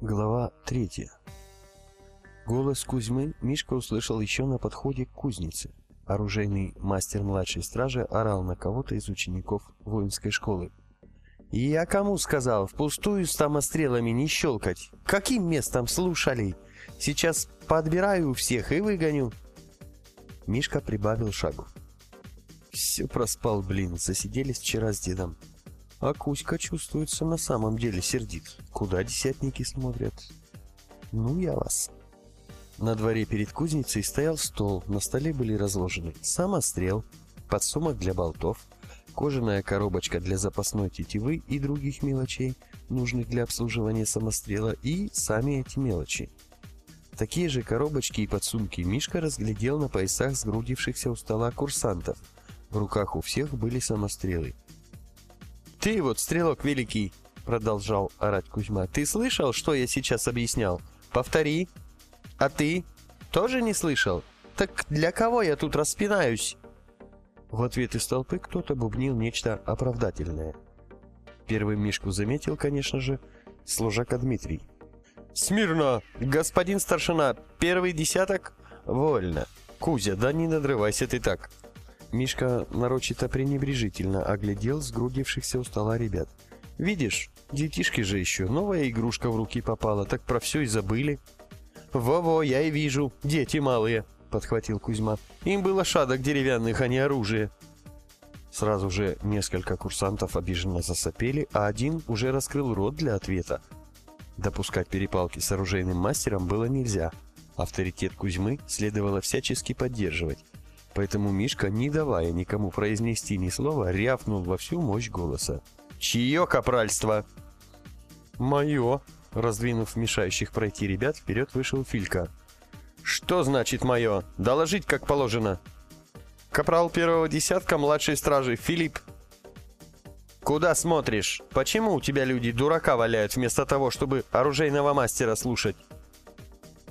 Глава третья. Голос Кузьмы Мишка услышал еще на подходе к кузнице. Оружейный мастер младшей стражи орал на кого-то из учеников воинской школы. «Я кому сказал, впустую с самострелами не щелкать? Каким местом слушали? Сейчас подбираю всех и выгоню!» Мишка прибавил шагу. Все проспал, блин, засиделись вчера с дедом. А Кузька чувствуется на самом деле сердит. Куда десятники смотрят? Ну, я вас. На дворе перед кузницей стоял стол, на столе были разложены самострел, подсумок для болтов, кожаная коробочка для запасной тетивы и других мелочей, нужных для обслуживания самострела, и сами эти мелочи. Такие же коробочки и подсумки Мишка разглядел на поясах сгрудившихся у стола курсантов. В руках у всех были самострелы. «Ты вот, стрелок великий!» — продолжал орать Кузьма. «Ты слышал, что я сейчас объяснял? Повтори!» «А ты? Тоже не слышал? Так для кого я тут распинаюсь?» В ответ из толпы кто-то бубнил нечто оправдательное. Первым Мишку заметил, конечно же, служака Дмитрий. «Смирно! Господин старшина! Первый десяток? Вольно! Кузя, да не надрывайся ты так!» Мишка нарочито пренебрежительно оглядел сгрудившихся у стола ребят. «Видишь, детишки же еще, новая игрушка в руки попала, так про все и забыли». «Во-во, я и вижу, дети малые», — подхватил Кузьма. «Им было шадок деревянных, а не оружие». Сразу же несколько курсантов обиженно засопели, а один уже раскрыл рот для ответа. Допускать перепалки с оружейным мастером было нельзя. Авторитет Кузьмы следовало всячески поддерживать. Поэтому Мишка, не давая никому произнести ни слова, рявкнул во всю мощь голоса. «Чье капральство?» «Мое!» Раздвинув мешающих пройти ребят, вперед вышел Филька. «Что значит мое? Доложить как положено!» «Капрал первого десятка младшей стражи, Филипп!» «Куда смотришь? Почему у тебя люди дурака валяют вместо того, чтобы оружейного мастера слушать?»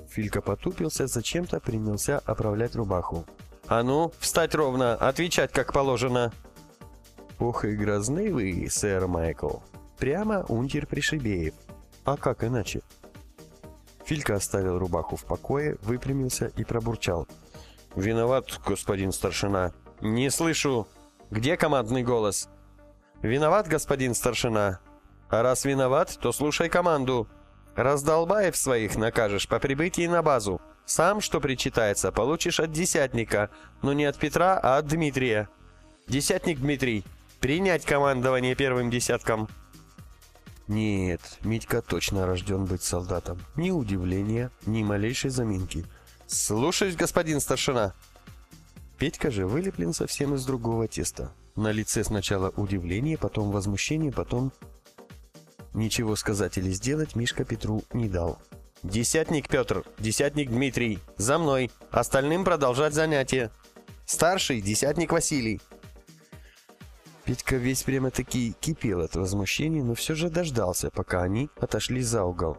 Филька потупился, зачем-то принялся оправлять рубаху. «А ну, встать ровно, отвечать как положено!» «Ох и грозны вы, сэр Майкл! Прямо унтер Пришибеев! А как иначе?» Филька оставил рубаху в покое, выпрямился и пробурчал. «Виноват, господин старшина. Не слышу. Где командный голос?» «Виноват, господин старшина. А раз виноват, то слушай команду. Раздолбаев своих накажешь по прибытии на базу. Сам, что причитается, получишь от десятника, но не от Петра, а от Дмитрия. Десятник Дмитрий, принять командование первым десятком. Нет, Митька точно рожден быть солдатом. Ни удивления, ни малейшей заминки. Слушаюсь, господин старшина. Петька же вылеплен совсем из другого теста. На лице сначала удивление, потом возмущение, потом... Ничего сказать или сделать Мишка Петру не дал. «Десятник Петр, десятник Дмитрий, за мной, остальным продолжать занятие. Старший, десятник Василий». Петька весь прямо-таки кипел от возмущения, но все же дождался, пока они отошли за угол.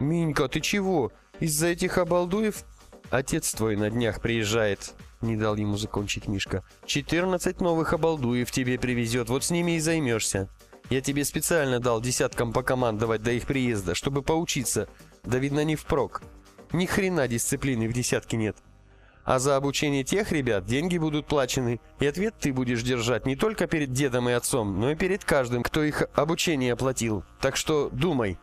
«Минька, ты чего? Из-за этих обалдуев?» «Отец твой на днях приезжает», — не дал ему закончить Мишка. «Четырнадцать новых обалдуев тебе привезет, вот с ними и займешься. Я тебе специально дал десяткам покомандовать до их приезда, чтобы поучиться, да видно не впрок. Ни хрена дисциплины в десятке нет. А за обучение тех ребят деньги будут плачены, и ответ ты будешь держать не только перед дедом и отцом, но и перед каждым, кто их обучение оплатил. Так что думай.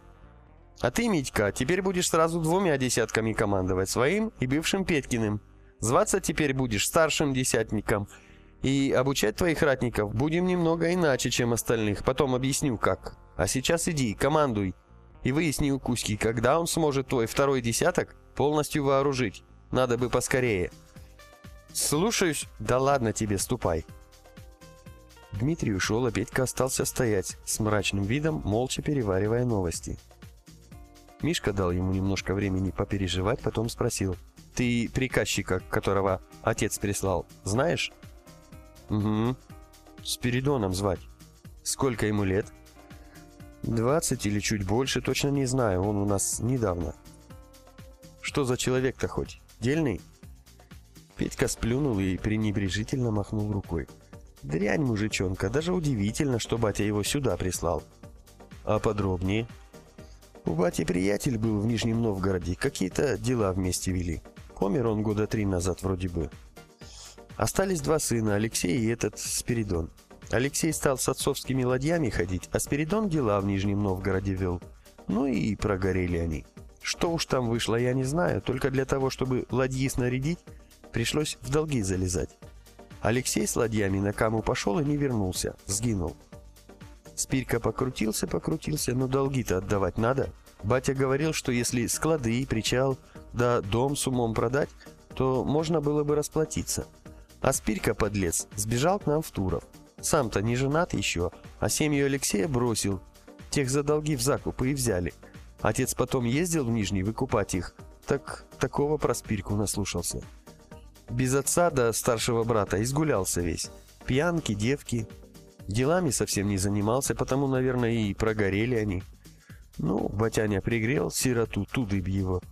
А ты, Митька, теперь будешь сразу двумя десятками командовать, своим и бывшим Петькиным. Зваться теперь будешь старшим десятником. И обучать твоих ратников будем немного иначе, чем остальных. Потом объясню, как. А сейчас иди, командуй и выясни у Кузьки, когда он сможет твой второй десяток полностью вооружить. Надо бы поскорее. Слушаюсь. Да ладно тебе, ступай. Дмитрий ушел, а Петька остался стоять, с мрачным видом, молча переваривая новости. Мишка дал ему немножко времени попереживать, потом спросил. «Ты приказчика, которого отец прислал, знаешь?» «Угу. Спиридоном звать. Сколько ему лет?» 20 или чуть больше, точно не знаю, он у нас недавно. Что за человек-то хоть? Дельный? Петька сплюнул и пренебрежительно махнул рукой. Дрянь мужичонка, даже удивительно, что батя его сюда прислал. А подробнее? У бати приятель был в Нижнем Новгороде, какие-то дела вместе вели. Помер он года три назад вроде бы. Остались два сына, Алексей и этот Спиридон. Алексей стал с отцовскими ладьями ходить, а Спиридон дела в Нижнем Новгороде вел. Ну и прогорели они. Что уж там вышло, я не знаю, только для того, чтобы ладьи снарядить, пришлось в долги залезать. Алексей с ладьями на каму пошел и не вернулся, сгинул. Спирка покрутился-покрутился, но долги-то отдавать надо. Батя говорил, что если склады, причал, да дом с умом продать, то можно было бы расплатиться. А Спирка, подлец, сбежал к нам в Туров. Сам-то не женат еще, а семью Алексея бросил. Тех за долги в закупы и взяли. Отец потом ездил в Нижний выкупать их. Так такого про Спирку наслушался. Без отца до старшего брата изгулялся весь. Пьянки, девки, Делами совсем не занимался, потому, наверное, и прогорели они. Ну, Батяня пригрел сироту, туды б его.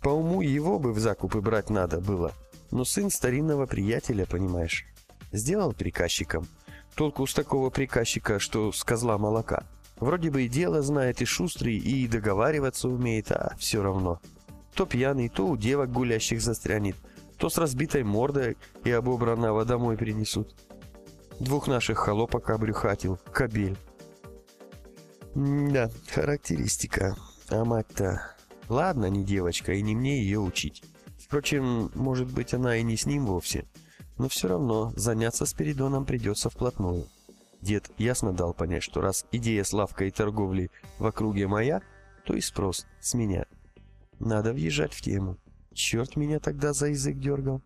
По уму его бы в закупы брать надо было. Но сын старинного приятеля, понимаешь. Сделал приказчиком. Толку с такого приказчика, что с козла молока. Вроде бы и дело знает, и шустрый, и договариваться умеет, а все равно. То пьяный, то у девок гулящих застрянет, то с разбитой мордой и обобранного домой принесут. Двух наших холопок обрюхатил. Кобель. да, характеристика. А мать-то... Ладно, не девочка, и не мне ее учить. Впрочем, может быть, она и не с ним вовсе. Но все равно заняться Спиридоном придется вплотную. Дед ясно дал понять, что раз идея с лавкой и торговлей в округе моя, то и спрос с меня. Надо въезжать в тему. Черт меня тогда за язык дергал.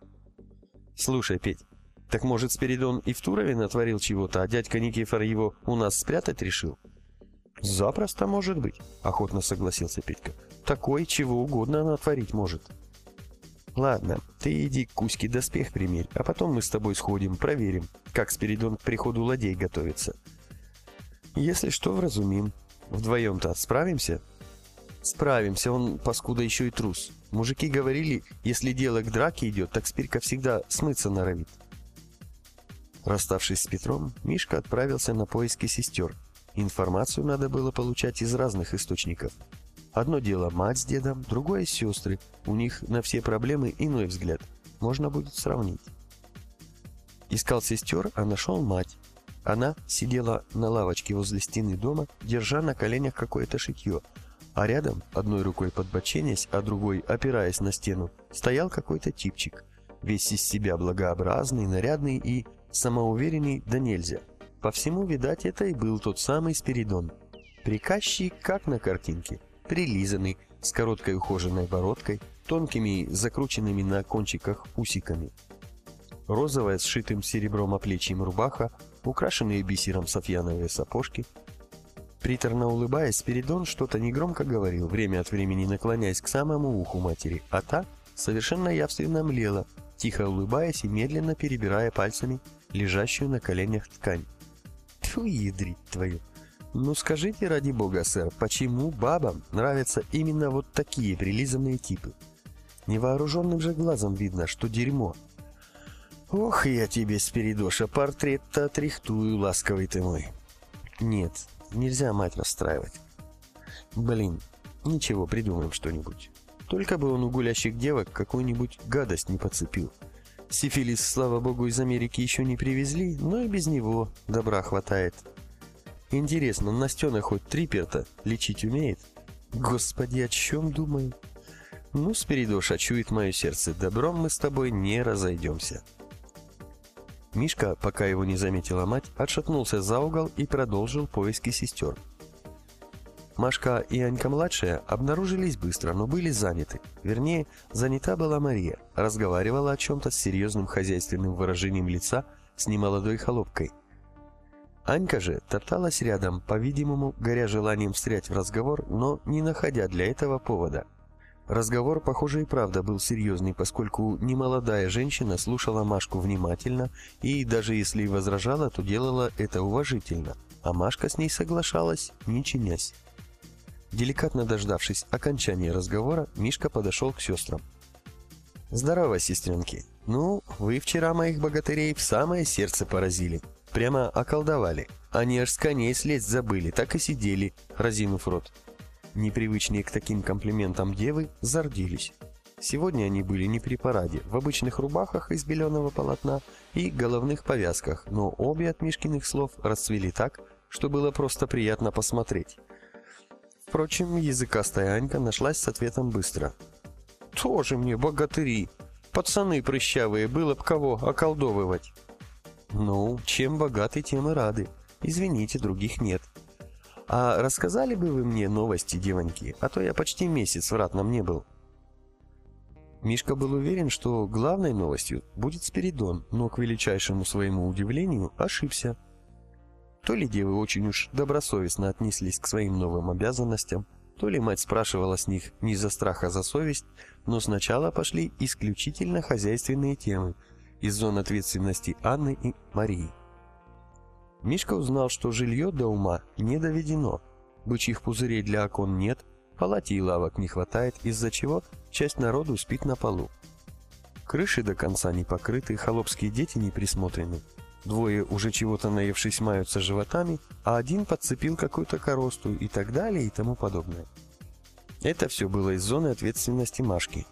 Слушай, Петь, так может, Спиридон и в Турове натворил чего-то, а дядька Никифор его у нас спрятать решил? Запросто может быть, охотно согласился Петька. Такой чего угодно она творить может. Ладно, ты иди к Кузьке доспех примерь, а потом мы с тобой сходим, проверим, как Спиридон к приходу ладей готовится. Если что, вразумим. Вдвоем-то справимся? Справимся, он, паскуда, еще и трус. Мужики говорили, если дело к драке идет, так Спирка всегда смыться норовит. Расставшись с Петром, Мишка отправился на поиски сестер. Информацию надо было получать из разных источников. Одно дело мать с дедом, другое сестры. У них на все проблемы иной взгляд. Можно будет сравнить. Искал сестер, а нашел мать. Она сидела на лавочке возле стены дома, держа на коленях какое-то шитье, а рядом, одной рукой подбоченясь, а другой, опираясь на стену, стоял какой-то типчик, весь из себя благообразный, нарядный и самоуверенный да нельзя. По всему, видать, это и был тот самый Спиридон. Приказчик, как на картинке, прилизанный, с короткой ухоженной бородкой, тонкими, закрученными на кончиках усиками. Розовая, сшитым серебром оплечьем рубаха, украшенные бисером софьяновые сапожки. Приторно улыбаясь, Спиридон что-то негромко говорил, время от времени наклоняясь к самому уху матери, а та совершенно явственно млела, тихо улыбаясь и медленно перебирая пальцами лежащую на коленях ткань. Тьфу, ядрить твою! Ну скажите, ради бога, сэр, почему бабам нравятся именно вот такие прилизанные типы? Невооруженным же глазом видно, что дерьмо. Ох, я тебе, Спиридоша, портрет-то отрихтую, ласковый ты мой. Нет, нельзя мать расстраивать. Блин, ничего, придумаем что-нибудь. Только бы он у гулящих девок какую-нибудь гадость не подцепил. Сифилис, слава богу, из Америки еще не привезли, но и без него добра хватает. Интересно, Настена хоть триперта лечить умеет? Господи, о чем думаю? Ну, Спиридоша, чует мое сердце, добром мы с тобой не разойдемся. Мишка, пока его не заметила мать, отшатнулся за угол и продолжил поиски сестер. Машка и Анька-младшая обнаружились быстро, но были заняты. Вернее, занята была Мария, разговаривала о чем-то с серьезным хозяйственным выражением лица с немолодой холопкой. Анька же топталась рядом, по-видимому, горя желанием встрять в разговор, но не находя для этого повода. Разговор, похоже, и правда был серьезный, поскольку немолодая женщина слушала Машку внимательно и, даже если и возражала, то делала это уважительно, а Машка с ней соглашалась, не чинясь. Деликатно дождавшись окончания разговора, Мишка подошел к сестрам. «Здорово, сестренки. Ну, вы вчера моих богатырей в самое сердце поразили. Прямо околдовали. Они аж с коней слезть забыли, так и сидели, разинув рот. Непривычные к таким комплиментам девы зардились. Сегодня они были не при параде, в обычных рубахах из беленого полотна и головных повязках, но обе от Мишкиных слов расцвели так, что было просто приятно посмотреть. Впрочем, языкастая Анька нашлась с ответом быстро. «Тоже мне богатыри! Пацаны прыщавые, было б кого околдовывать!» «Ну, чем богаты, тем и рады. Извините, других нет. А рассказали бы вы мне новости, девоньки, а то я почти месяц в ратном не был». Мишка был уверен, что главной новостью будет Спиридон, но к величайшему своему удивлению ошибся. То ли девы очень уж добросовестно отнеслись к своим новым обязанностям, то ли мать спрашивала с них не за страх, а за совесть, но сначала пошли исключительно хозяйственные темы из зон ответственности Анны и Марии. Мишка узнал, что жилье до ума не доведено, бычьих пузырей для окон нет, Палати и лавок не хватает, из-за чего часть народу спит на полу. Крыши до конца не покрыты, холопские дети не присмотрены. Двое, уже чего-то наевшись, маются животами, а один подцепил какую-то коросту и так далее и тому подобное. Это все было из зоны ответственности Машки.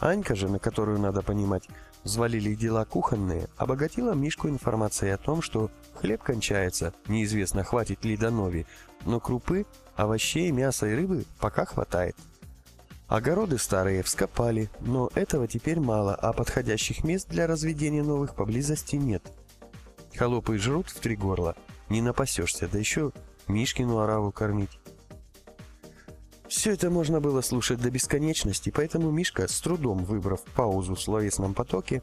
Анька же, на которую, надо понимать, взвалили дела кухонные, обогатила Мишку информацией о том, что хлеб кончается, неизвестно хватит ли до нови, но крупы, овощей, мяса и рыбы пока хватает. Огороды старые вскопали, но этого теперь мало, а подходящих мест для разведения новых поблизости нет. Холопы жрут в три горла, не напасешься, да еще Мишкину ораву кормить. Все это можно было слушать до бесконечности, поэтому Мишка, с трудом выбрав паузу в словесном потоке,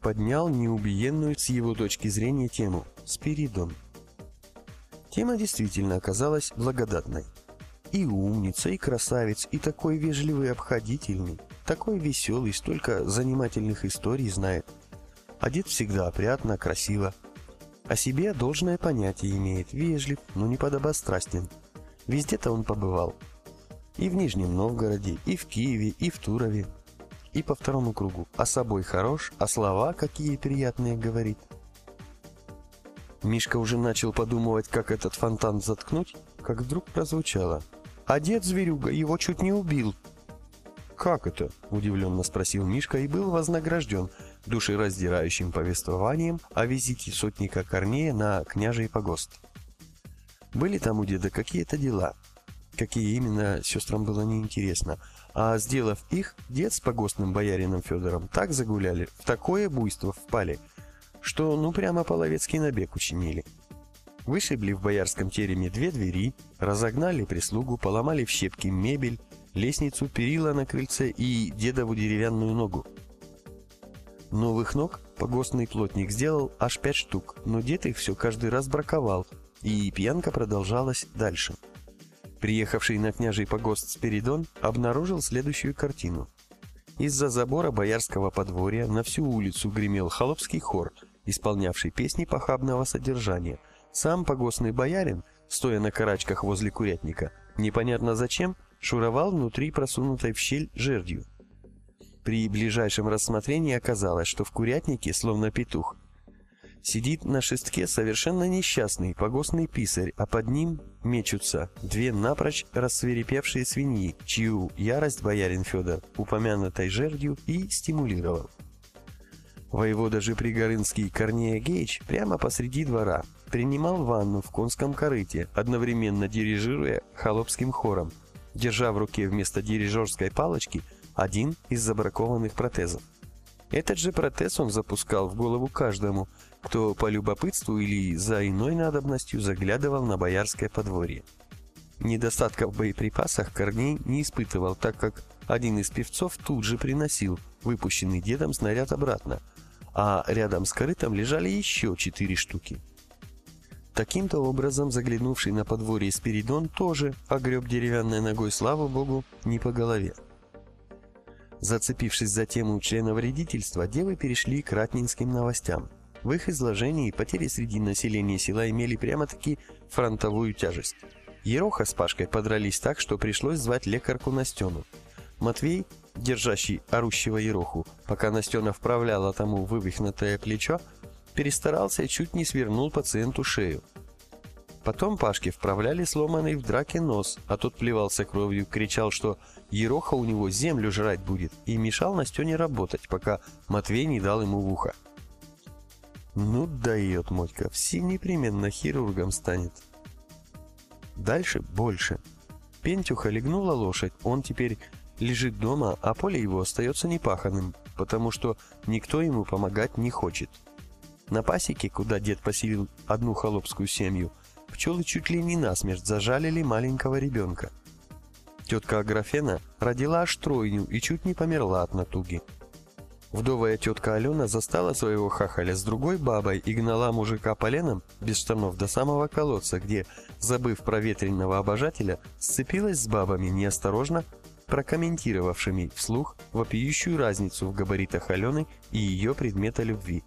поднял неубиенную с его точки зрения тему – Спиридон. Тема действительно оказалась благодатной. И умница, и красавец, и такой вежливый обходительный, такой веселый, столько занимательных историй знает. Одет всегда опрятно, красиво. О себе должное понятие имеет, вежлив, но не подобострастен. Везде-то он побывал. И в Нижнем Новгороде, и в Киеве, и в Турове. И по второму кругу. А собой хорош, а слова какие приятные говорит – Мишка уже начал подумывать, как этот фонтан заткнуть, как вдруг прозвучало. «А дед зверюга его чуть не убил!» «Как это?» – удивленно спросил Мишка и был вознагражден душераздирающим повествованием о визите сотника Корнея на княжий погост. Были там у деда какие-то дела. Какие именно, сестрам было неинтересно. А сделав их, дед с погостным боярином Федором так загуляли, в такое буйство впали – что ну прямо половецкий набег учинили. Вышибли в боярском тереме две двери, разогнали прислугу, поломали в щепки мебель, лестницу, перила на крыльце и дедову деревянную ногу. Новых ног погостный плотник сделал аж пять штук, но дед их все каждый раз браковал, и пьянка продолжалась дальше. Приехавший на княжий погост Спиридон обнаружил следующую картину. Из-за забора боярского подворья на всю улицу гремел холопский хор – исполнявший песни похабного содержания. Сам погостный боярин, стоя на карачках возле курятника, непонятно зачем, шуровал внутри просунутой в щель жердью. При ближайшем рассмотрении оказалось, что в курятнике, словно петух, сидит на шестке совершенно несчастный погостный писарь, а под ним мечутся две напрочь рассверепевшие свиньи, чью ярость боярин Федор упомянутой жердью и стимулировал. Воевода же Пригорынский Корнея Гейч прямо посреди двора принимал ванну в конском корыте, одновременно дирижируя холопским хором, держа в руке вместо дирижерской палочки один из забракованных протезов. Этот же протез он запускал в голову каждому, кто по любопытству или за иной надобностью заглядывал на боярское подворье. Недостатков в боеприпасах Корней не испытывал, так как один из певцов тут же приносил выпущенный дедом снаряд обратно – а рядом с корытом лежали еще четыре штуки. Таким-то образом, заглянувший на подворье Спиридон тоже огреб деревянной ногой, слава богу, не по голове. Зацепившись за тему членовредительства, девы перешли к ратнинским новостям. В их изложении потери среди населения села имели прямо-таки фронтовую тяжесть. Ероха с Пашкой подрались так, что пришлось звать лекарку Настену. Матвей держащий орущего Ероху, пока Настена вправляла тому вывихнутое плечо, перестарался и чуть не свернул пациенту шею. Потом Пашке вправляли сломанный в драке нос, а тот плевался кровью, кричал, что Ероха у него землю жрать будет, и мешал Настене работать, пока Матвей не дал ему в ухо. Ну дает Мотька, все непременно хирургом станет. Дальше больше. Пентюха легнула лошадь, он теперь лежит дома, а поле его остается непаханным, потому что никто ему помогать не хочет. На пасеке, куда дед поселил одну холопскую семью, пчелы чуть ли не насмерть зажалили маленького ребенка. Тетка Аграфена родила аж тройню и чуть не померла от натуги. Вдовая тетка Алена застала своего хахаля с другой бабой и гнала мужика поленом без штанов до самого колодца, где, забыв про ветреного обожателя, сцепилась с бабами, неосторожно прокомментировавшими вслух вопиющую разницу в габаритах Алены и ее предмета любви.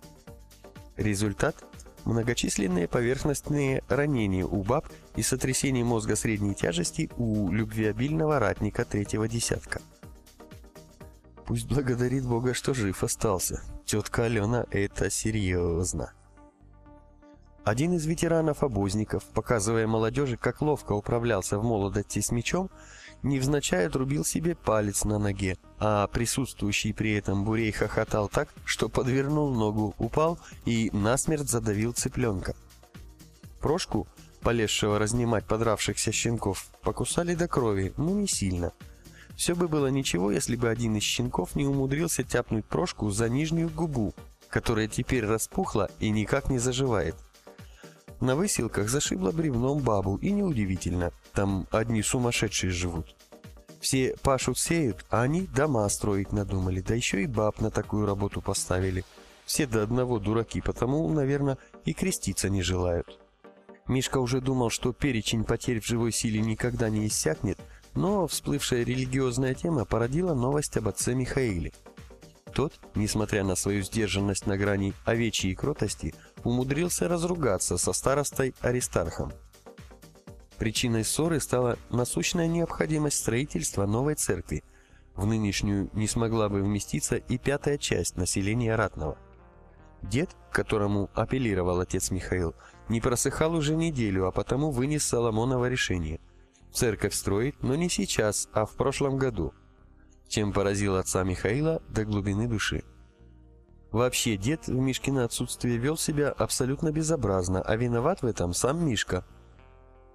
Результат – многочисленные поверхностные ранения у баб и сотрясение мозга средней тяжести у любвеобильного ратника третьего десятка. Пусть благодарит Бога, что жив остался. Тетка Алена – это серьезно. Один из ветеранов-обозников, показывая молодежи, как ловко управлялся в молодости с мечом, невзначай отрубил себе палец на ноге, а присутствующий при этом Бурей хохотал так, что подвернул ногу, упал и насмерть задавил цыпленка. Прошку, полезшего разнимать подравшихся щенков, покусали до крови, но не сильно. Все бы было ничего, если бы один из щенков не умудрился тяпнуть Прошку за нижнюю губу, которая теперь распухла и никак не заживает. На выселках зашибло бревном бабу, и неудивительно, там одни сумасшедшие живут. Все пашут-сеют, а они дома строить надумали, да еще и баб на такую работу поставили. Все до одного дураки, потому, наверное, и креститься не желают. Мишка уже думал, что перечень потерь в живой силе никогда не иссякнет, но всплывшая религиозная тема породила новость об отце Михаиле. Тот, несмотря на свою сдержанность на грани овечьей кротости, умудрился разругаться со старостой Аристархом. Причиной ссоры стала насущная необходимость строительства новой церкви. В нынешнюю не смогла бы вместиться и пятая часть населения Ратного. Дед, к которому апеллировал отец Михаил, не просыхал уже неделю, а потому вынес Соломоново решение. Церковь строить, но не сейчас, а в прошлом году – чем поразил отца Михаила до глубины души. Вообще, дед в Мишкино отсутствие вел себя абсолютно безобразно, а виноват в этом сам Мишка.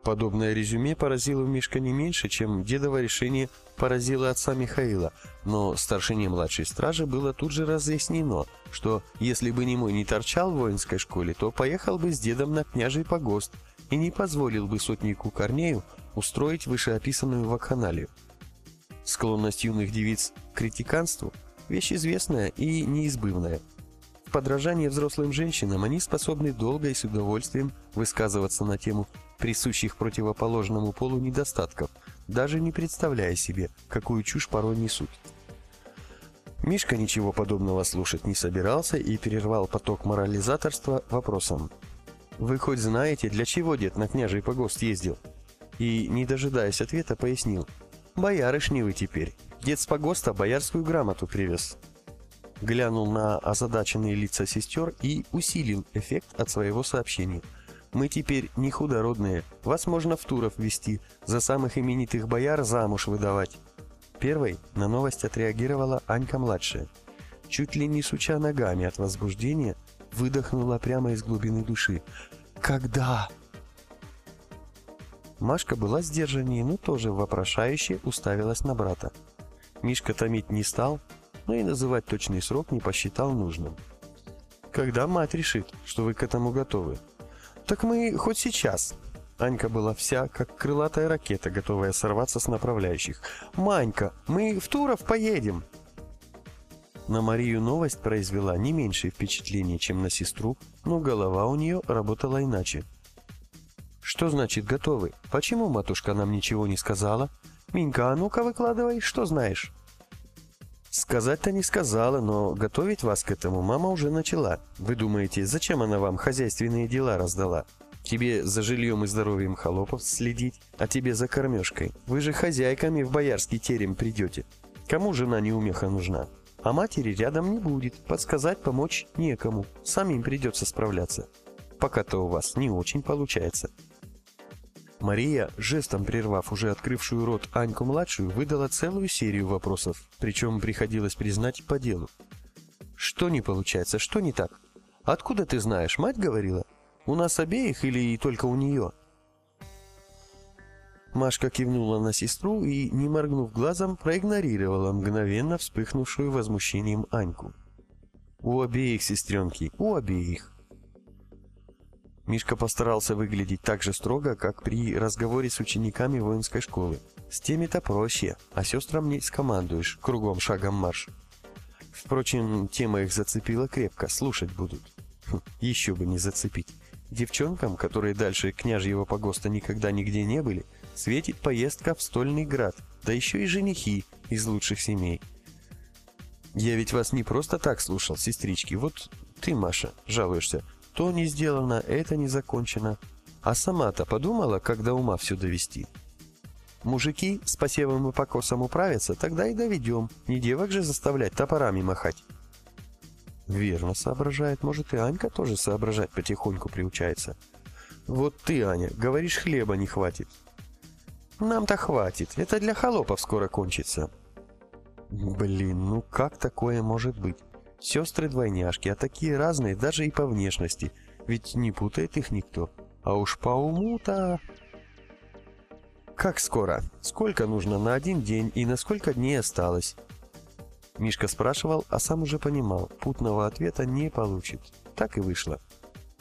Подобное резюме поразило в Мишка не меньше, чем дедово решение поразило отца Михаила, но старшине младшей стражи было тут же разъяснено, что если бы не мой не торчал в воинской школе, то поехал бы с дедом на княжий погост и не позволил бы сотнику Корнею устроить вышеописанную вакханалию. Склонность юных девиц к критиканству – вещь известная и неизбывная. В подражании взрослым женщинам они способны долго и с удовольствием высказываться на тему присущих противоположному полу недостатков, даже не представляя себе, какую чушь порой несут. Мишка ничего подобного слушать не собирался и перервал поток морализаторства вопросом. «Вы хоть знаете, для чего дед на княжий погост ездил?» И, не дожидаясь ответа, пояснил – Боярышни вы теперь. Дед с погоста боярскую грамоту привез. Глянул на озадаченные лица сестер и усилил эффект от своего сообщения. Мы теперь не худородные, вас можно в Туров вести, за самых именитых бояр замуж выдавать. Первой на новость отреагировала Анька-младшая. Чуть ли не суча ногами от возбуждения, выдохнула прямо из глубины души. «Когда?» Машка была сдержаннее, но тоже вопрошающе уставилась на брата. Мишка томить не стал, но и называть точный срок не посчитал нужным. «Когда мать решит, что вы к этому готовы?» «Так мы хоть сейчас». Анька была вся, как крылатая ракета, готовая сорваться с направляющих. «Манька, мы в Туров поедем!» На Марию новость произвела не меньшее впечатление, чем на сестру, но голова у нее работала иначе. Что значит готовы? Почему матушка нам ничего не сказала? Минька, а ну-ка выкладывай, что знаешь? Сказать-то не сказала, но готовить вас к этому мама уже начала. Вы думаете, зачем она вам хозяйственные дела раздала? Тебе за жильем и здоровьем холопов следить, а тебе за кормежкой. Вы же хозяйками в боярский терем придете. Кому жена неумеха нужна? А матери рядом не будет, подсказать, помочь некому. Самим придется справляться. Пока-то у вас не очень получается. Мария, жестом прервав уже открывшую рот Аньку-младшую, выдала целую серию вопросов, причем приходилось признать по делу. «Что не получается? Что не так? Откуда ты знаешь? Мать говорила? У нас обеих или только у нее?» Машка кивнула на сестру и, не моргнув глазом, проигнорировала мгновенно вспыхнувшую возмущением Аньку. «У обеих, сестренки, у обеих!» Мишка постарался выглядеть так же строго, как при разговоре с учениками воинской школы. С теми-то проще, а сестрам не скомандуешь, кругом шагом марш. Впрочем, тема их зацепила крепко, слушать будут. Хм, еще бы не зацепить. Девчонкам, которые дальше княжьего погоста никогда нигде не были, светит поездка в Стольный Град, да еще и женихи из лучших семей. Я ведь вас не просто так слушал, сестрички. Вот ты, Маша, жалуешься. То не сделано, это не закончено. А сама-то подумала, когда ума все довести. Мужики с посевом и покосом управятся, тогда и доведем. Не девок же заставлять топорами махать. Верно соображает. Может, и Анька тоже соображать потихоньку приучается. Вот ты, Аня, говоришь, хлеба не хватит. Нам-то хватит. Это для холопов скоро кончится. Блин, ну как такое может быть? Сестры-двойняшки, а такие разные даже и по внешности. Ведь не путает их никто. А уж по уму-то... Как скоро? Сколько нужно на один день и на сколько дней осталось? Мишка спрашивал, а сам уже понимал, путного ответа не получит. Так и вышло.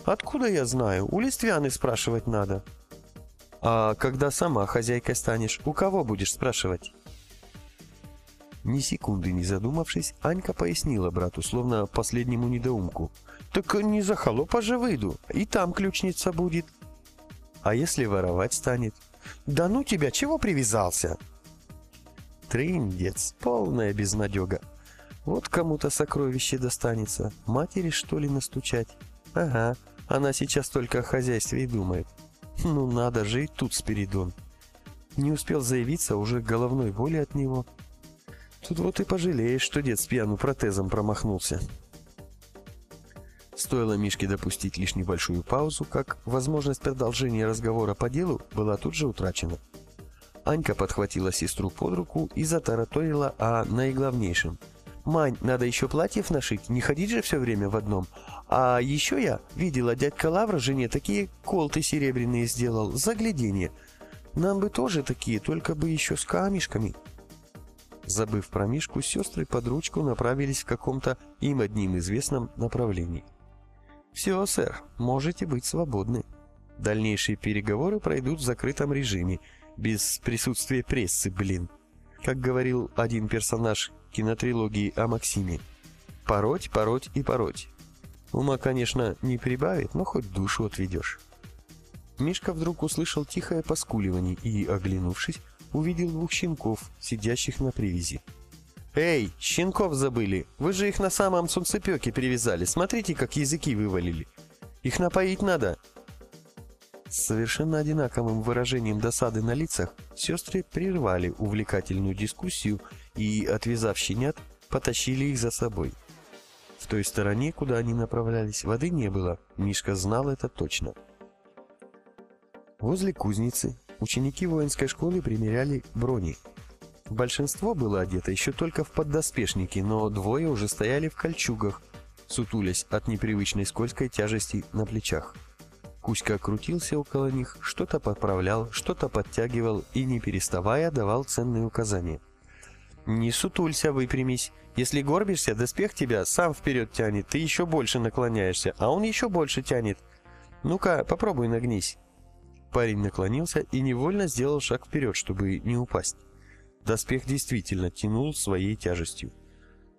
«Откуда я знаю? У Листвяны спрашивать надо». «А когда сама хозяйкой станешь, у кого будешь спрашивать?» Ни секунды не задумавшись, Анька пояснила брату, словно последнему недоумку. «Так не за холопа же выйду, и там ключница будет». «А если воровать станет?» «Да ну тебя, чего привязался?» Трындец, полная безнадега. Вот кому-то сокровище достанется. Матери, что ли, настучать? Ага, она сейчас только о хозяйстве и думает. Ну надо же, и тут Спиридон. Не успел заявиться, уже головной боли от него. Тут вот и пожалеешь, что дед с пьяну протезом промахнулся. Стоило Мишке допустить лишь небольшую паузу, как возможность продолжения разговора по делу была тут же утрачена. Анька подхватила сестру под руку и затараторила о наиглавнейшем. «Мань, надо еще платьев нашить, не ходить же все время в одном. А еще я видела, дядька Лавра жене такие колты серебряные сделал, загляденье. Нам бы тоже такие, только бы еще с камешками». Забыв про Мишку, сестры под ручку направились в каком-то им одним известном направлении. «Все, сэр, можете быть свободны. Дальнейшие переговоры пройдут в закрытом режиме, без присутствия прессы, блин. Как говорил один персонаж кинотрилогии о Максиме. Пороть, пороть и пороть. Ума, конечно, не прибавит, но хоть душу отведешь». Мишка вдруг услышал тихое поскуливание и, оглянувшись, увидел двух щенков, сидящих на привязи. «Эй, щенков забыли! Вы же их на самом солнцепеке привязали. Смотрите, как языки вывалили. Их напоить надо!» С совершенно одинаковым выражением досады на лицах сестры прервали увлекательную дискуссию и, отвязав щенят, потащили их за собой. В той стороне, куда они направлялись, воды не было, Мишка знал это точно. Возле кузницы ученики воинской школы примеряли брони. Большинство было одето еще только в поддоспешники, но двое уже стояли в кольчугах, сутулясь от непривычной скользкой тяжести на плечах. Кузька крутился около них, что-то подправлял, что-то подтягивал и, не переставая, давал ценные указания. «Не сутулься, выпрямись. Если горбишься, доспех тебя сам вперед тянет, ты еще больше наклоняешься, а он еще больше тянет. Ну-ка, попробуй нагнись». Парень наклонился и невольно сделал шаг вперед, чтобы не упасть. Доспех действительно тянул своей тяжестью.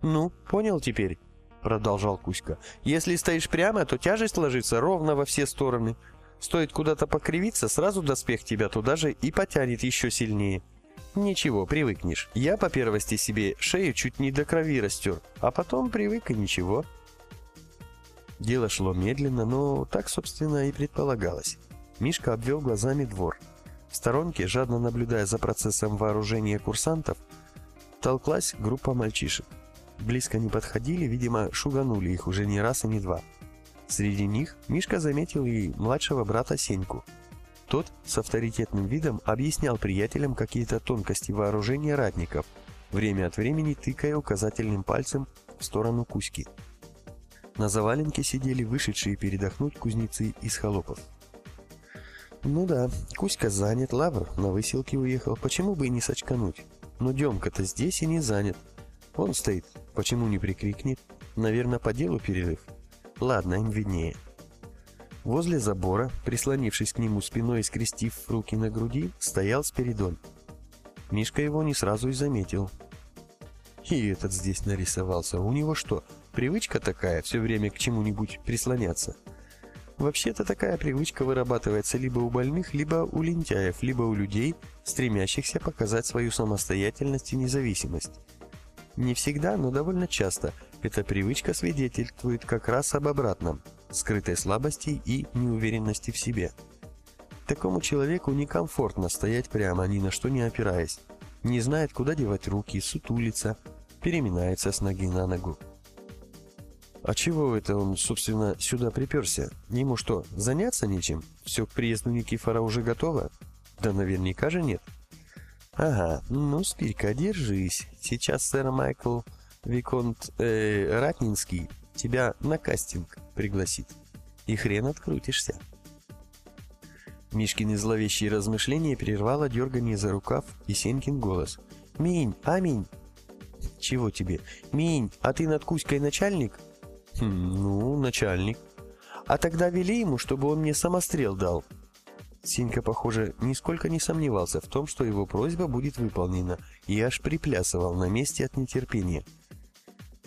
«Ну, понял теперь?» — продолжал Кузька. «Если стоишь прямо, то тяжесть ложится ровно во все стороны. Стоит куда-то покривиться, сразу доспех тебя туда же и потянет еще сильнее. Ничего, привыкнешь. Я по первости себе шею чуть не до крови растер, а потом привык и ничего». Дело шло медленно, но так, собственно, и предполагалось. Мишка обвел глазами двор. В сторонке, жадно наблюдая за процессом вооружения курсантов, толклась группа мальчишек. Близко не подходили, видимо, шуганули их уже не раз и не два. Среди них Мишка заметил и младшего брата Сеньку. Тот с авторитетным видом объяснял приятелям какие-то тонкости вооружения ратников, время от времени тыкая указательным пальцем в сторону Кузьки. На заваленке сидели вышедшие передохнуть кузнецы из холопов. Ну да, Кузька занят, Лавр на выселке уехал, почему бы и не сочкануть? Но Демка-то здесь и не занят. Он стоит, почему не прикрикнет? Наверное, по делу перерыв. Ладно, им виднее. Возле забора, прислонившись к нему спиной и скрестив руки на груди, стоял Спиридон. Мишка его не сразу и заметил. И этот здесь нарисовался. У него что, привычка такая, все время к чему-нибудь прислоняться? Вообще-то такая привычка вырабатывается либо у больных, либо у лентяев, либо у людей, стремящихся показать свою самостоятельность и независимость. Не всегда, но довольно часто эта привычка свидетельствует как раз об обратном – скрытой слабости и неуверенности в себе. Такому человеку некомфортно стоять прямо, ни на что не опираясь. Не знает, куда девать руки, сутулится, переминается с ноги на ногу. А чего это он, собственно, сюда приперся? Ему что, заняться нечем? Все к приезду Никифора уже готово? Да наверняка же нет. Ага, ну, Спирька, держись. Сейчас сэр Майкл Виконт э, Ратнинский тебя на кастинг пригласит. И хрен открутишься. Мишкины зловещие размышления прервало дергание за рукав и Сенькин голос. «Минь, аминь!» «Чего тебе? Минь, а ты над Кузькой начальник?» «Ну, начальник». «А тогда вели ему, чтобы он мне самострел дал». Сенька, похоже, нисколько не сомневался в том, что его просьба будет выполнена, и аж приплясывал на месте от нетерпения.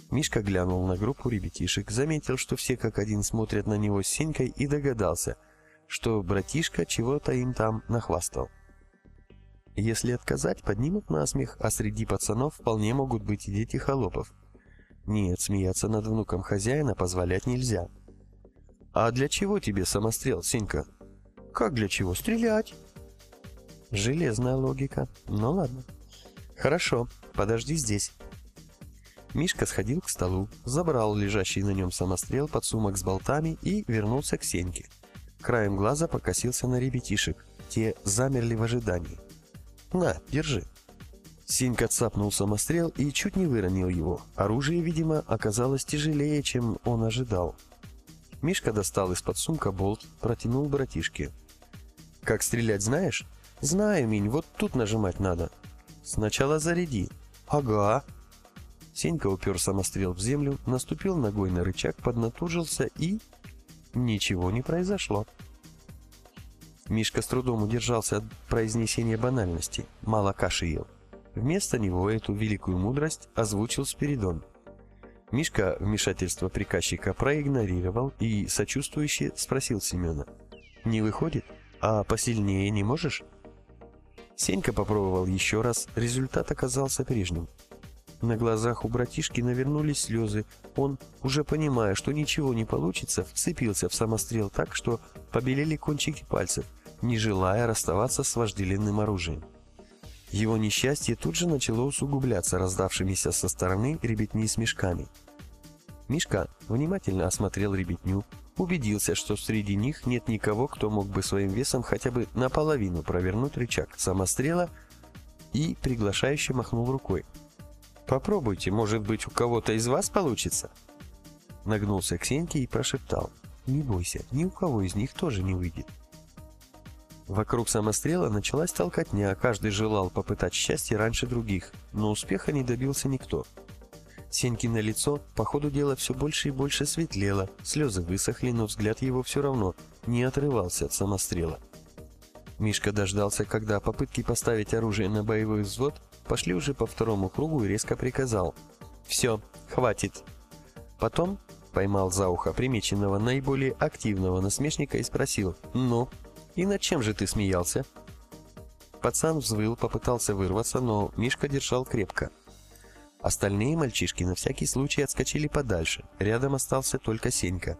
Мишка глянул на группу ребятишек, заметил, что все как один смотрят на него с Сенькой и догадался, что братишка чего-то им там нахвастал. Если отказать, поднимут насмех, а среди пацанов вполне могут быть и дети холопов. Нет, смеяться над внуком хозяина позволять нельзя. «А для чего тебе самострел, Сенька?» «Как для чего? Стрелять!» Железная логика. Ну ладно. «Хорошо, подожди здесь». Мишка сходил к столу, забрал лежащий на нем самострел под сумок с болтами и вернулся к Сеньке. Краем глаза покосился на ребятишек. Те замерли в ожидании. «На, держи». Сенька цапнул самострел и чуть не выронил его. Оружие, видимо, оказалось тяжелее, чем он ожидал. Мишка достал из-под сумка болт, протянул братишке. «Как стрелять знаешь?» «Знаю, Минь, вот тут нажимать надо». «Сначала заряди». «Ага», Сенька упер самострел в землю, наступил ногой на рычаг, поднатужился и... Ничего не произошло. Мишка с трудом удержался от произнесения банальности. Мало каши ел. Вместо него эту великую мудрость озвучил Спиридон. Мишка вмешательство приказчика проигнорировал и сочувствующе спросил Семена. «Не выходит? А посильнее не можешь?» Сенька попробовал еще раз, результат оказался прежним. На глазах у братишки навернулись слезы. Он, уже понимая, что ничего не получится, вцепился в самострел так, что побелели кончики пальцев, не желая расставаться с вожделенным оружием. Его несчастье тут же начало усугубляться раздавшимися со стороны ребятни с мешками. Мишка внимательно осмотрел ребятню, убедился, что среди них нет никого, кто мог бы своим весом хотя бы наполовину провернуть рычаг самострела и приглашающе махнул рукой. Попробуйте, может быть, у кого-то из вас получится?» Нагнулся к Сеньке и прошептал. «Не бойся, ни у кого из них тоже не выйдет». Вокруг самострела началась толкотня, каждый желал попытать счастье раньше других, но успеха не добился никто. Сенькино лицо по ходу дела все больше и больше светлело, слезы высохли, но взгляд его все равно не отрывался от самострела. Мишка дождался, когда попытки поставить оружие на боевой взвод пошли уже по второму кругу и резко приказал «Все, хватит». Потом поймал за ухо примеченного наиболее активного насмешника и спросил «Ну, и над чем же ты смеялся?» Пацан взвыл, попытался вырваться, но Мишка держал крепко. Остальные мальчишки на всякий случай отскочили подальше, рядом остался только Сенька.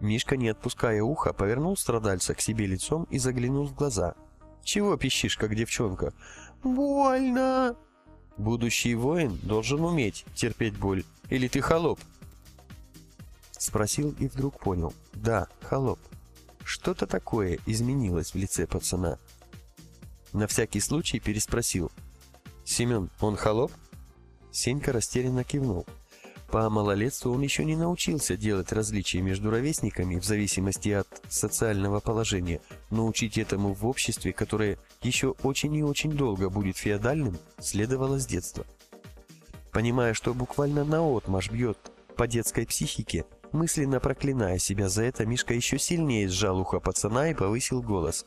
Мишка, не отпуская уха, повернул страдальца к себе лицом и заглянул в глаза. «Чего пищишь, как девчонка? «Больно!» «Будущий воин должен уметь терпеть боль. Или ты холоп?» Спросил и вдруг понял. «Да, холоп. Что-то такое изменилось в лице пацана. На всякий случай переспросил. «Семен, он холоп?» Сенька растерянно кивнул. По малолетству он еще не научился делать различия между ровесниками в зависимости от социального положения, но учить этому в обществе, которое еще очень и очень долго будет феодальным, следовало с детства. Понимая, что буквально наотмашь бьет по детской психике, мысленно проклиная себя за это, Мишка еще сильнее сжал ухо пацана и повысил голос.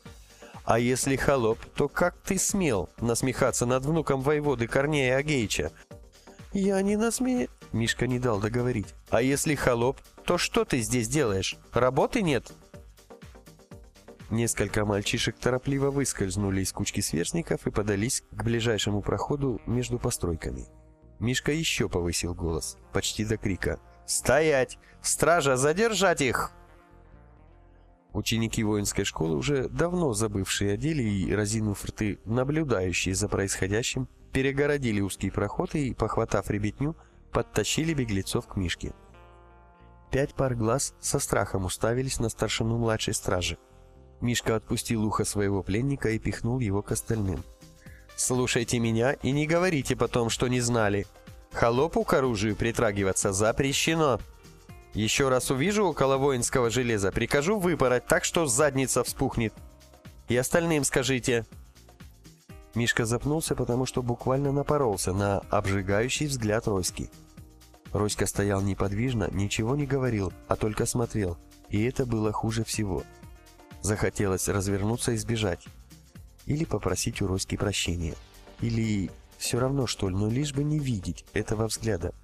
«А если холоп, то как ты смел насмехаться над внуком воеводы Корнея Агеича?» «Я не насме...» Мишка не дал договорить. «А если холоп, то что ты здесь делаешь? Работы нет?» Несколько мальчишек торопливо выскользнули из кучки сверстников и подались к ближайшему проходу между постройками. Мишка еще повысил голос, почти до крика. «Стоять! Стража, задержать их!» Ученики воинской школы, уже давно забывшие о деле и разинув рты, наблюдающие за происходящим, перегородили узкий проход и, похватав ребятню, подтащили беглецов к Мишке. Пять пар глаз со страхом уставились на старшину младшей стражи. Мишка отпустил ухо своего пленника и пихнул его к остальным. «Слушайте меня и не говорите потом, что не знали. Холопу к оружию притрагиваться запрещено. Еще раз увижу около воинского железа, прикажу выпороть так, что задница вспухнет. И остальным скажите, Мишка запнулся, потому что буквально напоролся на обжигающий взгляд Роськи. Роська стоял неподвижно, ничего не говорил, а только смотрел, и это было хуже всего. Захотелось развернуться и сбежать. Или попросить у Роськи прощения. Или все равно что ли, но лишь бы не видеть этого взгляда.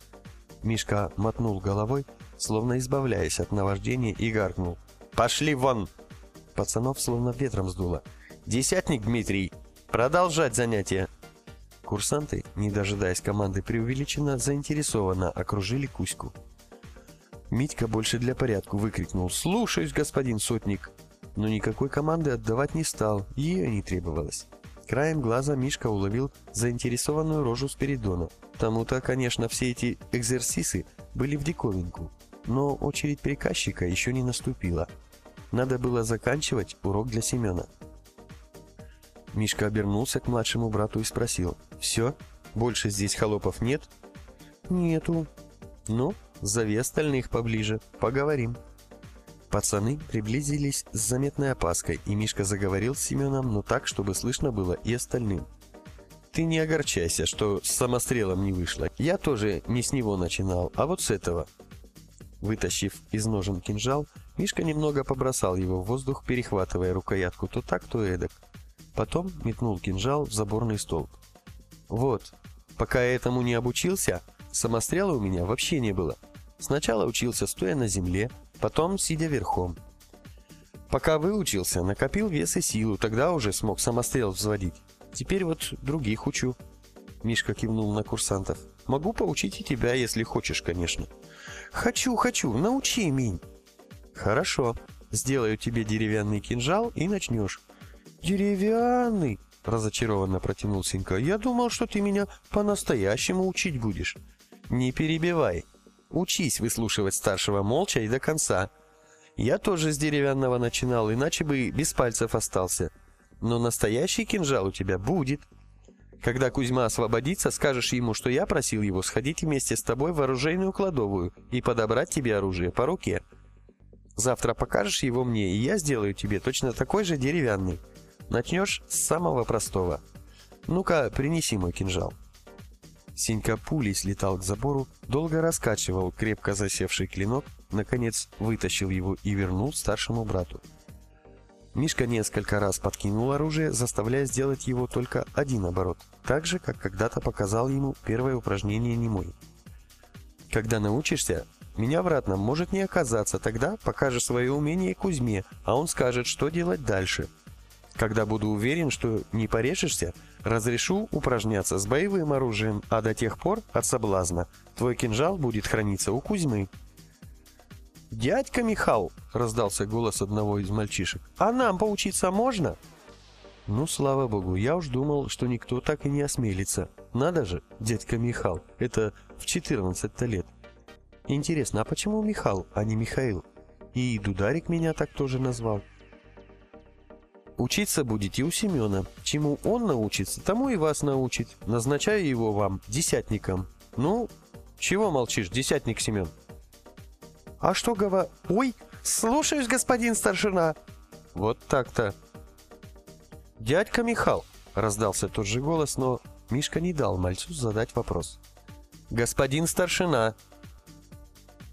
Мишка мотнул головой, словно избавляясь от наваждения, и гаркнул. «Пошли вон!» Пацанов словно ветром сдуло. «Десятник Дмитрий, Продолжать занятия. Курсанты, не дожидаясь команды, преувеличенно заинтересованно окружили Кузьку. Митька больше для порядку выкрикнул «Слушаюсь, господин сотник!» Но никакой команды отдавать не стал, ее не требовалось. Краем глаза Мишка уловил заинтересованную рожу Спиридона. Тому-то, конечно, все эти экзерсисы были в диковинку, но очередь приказчика еще не наступила. Надо было заканчивать урок для Семена. Мишка обернулся к младшему брату и спросил. «Все? Больше здесь холопов нет?» «Нету». «Ну, зови остальных поближе, поговорим». Пацаны приблизились с заметной опаской, и Мишка заговорил с Семеном, но так, чтобы слышно было и остальным. «Ты не огорчайся, что с самострелом не вышло. Я тоже не с него начинал, а вот с этого». Вытащив из ножен кинжал, Мишка немного побросал его в воздух, перехватывая рукоятку то так, то эдак. Потом метнул кинжал в заборный столб. Вот, пока я этому не обучился, самострела у меня вообще не было. Сначала учился стоя на земле, потом сидя верхом. Пока выучился, накопил вес и силу, тогда уже смог самострел взводить. Теперь вот других учу. Мишка кивнул на курсантов. Могу поучить и тебя, если хочешь, конечно. Хочу, хочу, научи, Минь. Хорошо, сделаю тебе деревянный кинжал и начнешь. «Деревянный!» — разочарованно протянул Синька. «Я думал, что ты меня по-настоящему учить будешь». «Не перебивай. Учись выслушивать старшего молча и до конца. Я тоже с деревянного начинал, иначе бы без пальцев остался. Но настоящий кинжал у тебя будет. Когда Кузьма освободится, скажешь ему, что я просил его сходить вместе с тобой в оружейную кладовую и подобрать тебе оружие по руке. Завтра покажешь его мне, и я сделаю тебе точно такой же деревянный». Начнешь с самого простого. Ну-ка, принеси мой кинжал. Синька пулей слетал к забору, долго раскачивал крепко засевший клинок, наконец вытащил его и вернул старшему брату. Мишка несколько раз подкинул оружие, заставляя сделать его только один оборот, так же, как когда-то показал ему первое упражнение немой. Когда научишься, меня обратно может не оказаться, тогда покажешь свое умение Кузьме, а он скажет, что делать дальше – когда буду уверен, что не порежешься, разрешу упражняться с боевым оружием, а до тех пор от соблазна твой кинжал будет храниться у Кузьмы. «Дядька Михал!» — раздался голос одного из мальчишек. «А нам поучиться можно?» Ну, слава богу, я уж думал, что никто так и не осмелится. Надо же, дядька Михал, это в 14 лет. Интересно, а почему Михал, а не Михаил? И Дударик меня так тоже назвал. Учиться будете у Семена. Чему он научится, тому и вас научит. Назначаю его вам десятником. Ну, чего молчишь, десятник Семен? А что гова... Ой, слушаюсь, господин старшина. Вот так-то. Дядька Михал, раздался тот же голос, но Мишка не дал мальцу задать вопрос. Господин старшина,